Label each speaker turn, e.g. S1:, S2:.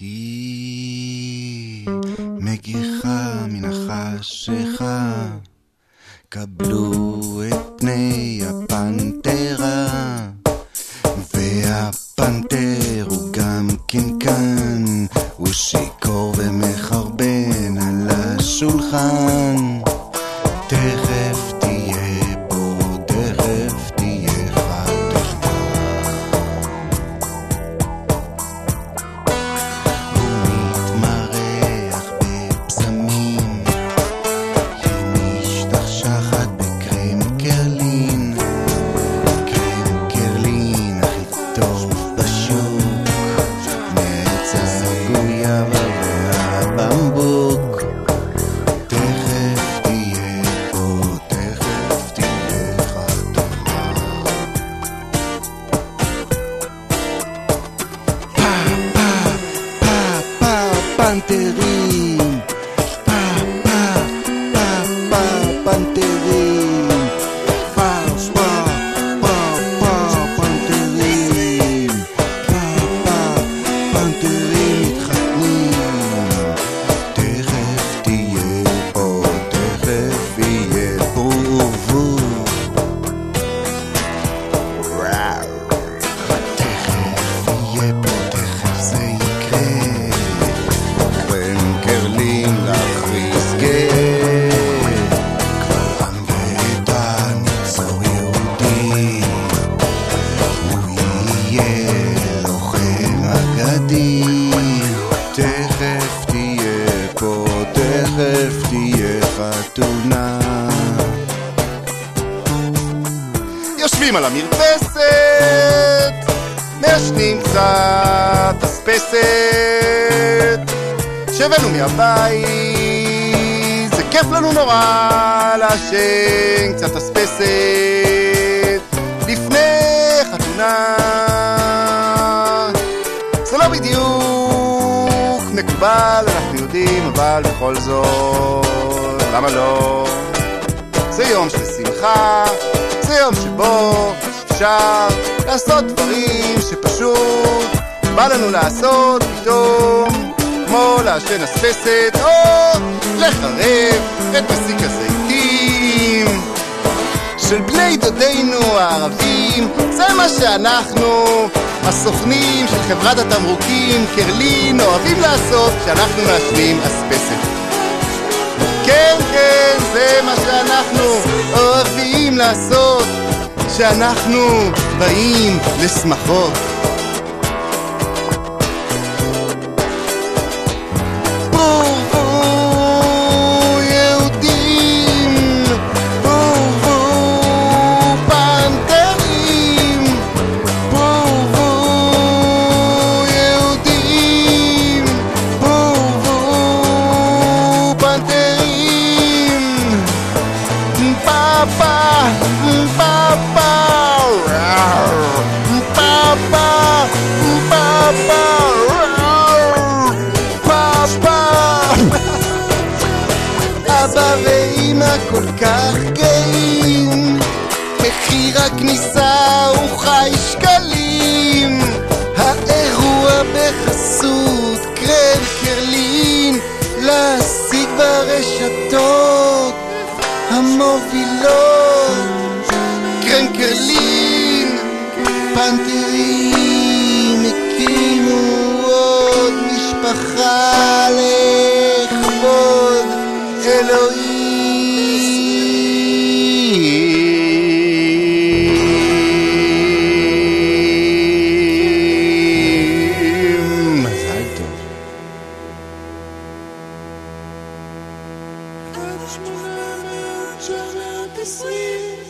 S1: היא מגיחה מן החשיכה, קבלו את פני הפנתרה, והפנתר הוא גם קנקן, הוא שיכור ומחרבן על השולחן. תכף delante. תהיה חתונה. יושבים על המרפסת, מעשנים קצת אספסת, שהבאנו מהבית, זה כיף לנו נורא לעשן קצת אספסת, לפני חתונה. זה לא בדיוק מקובל, אנחנו יודעים, אבל בכל זאת, למה לא? זה יום של שמחה, זה יום שבו אפשר לעשות דברים שפשוט בא לנו לעשות פתאום, כמו לעשן אספסת או לחרב את מסיק הזיתים של בני דודינו הערבים, זה מה שאנחנו, הסוכנים של חברת התמרוקים קרלין, אוהבים לעשות כשאנחנו מעשנים אספסת. כן, כן, זה מה שאנחנו אוהבים לעשות כשאנחנו באים לשמחות. ברשתות המובילות. קרם קרלין, פנתרים הקימו עוד משפחה לכבוד אלוהים.
S2: sleep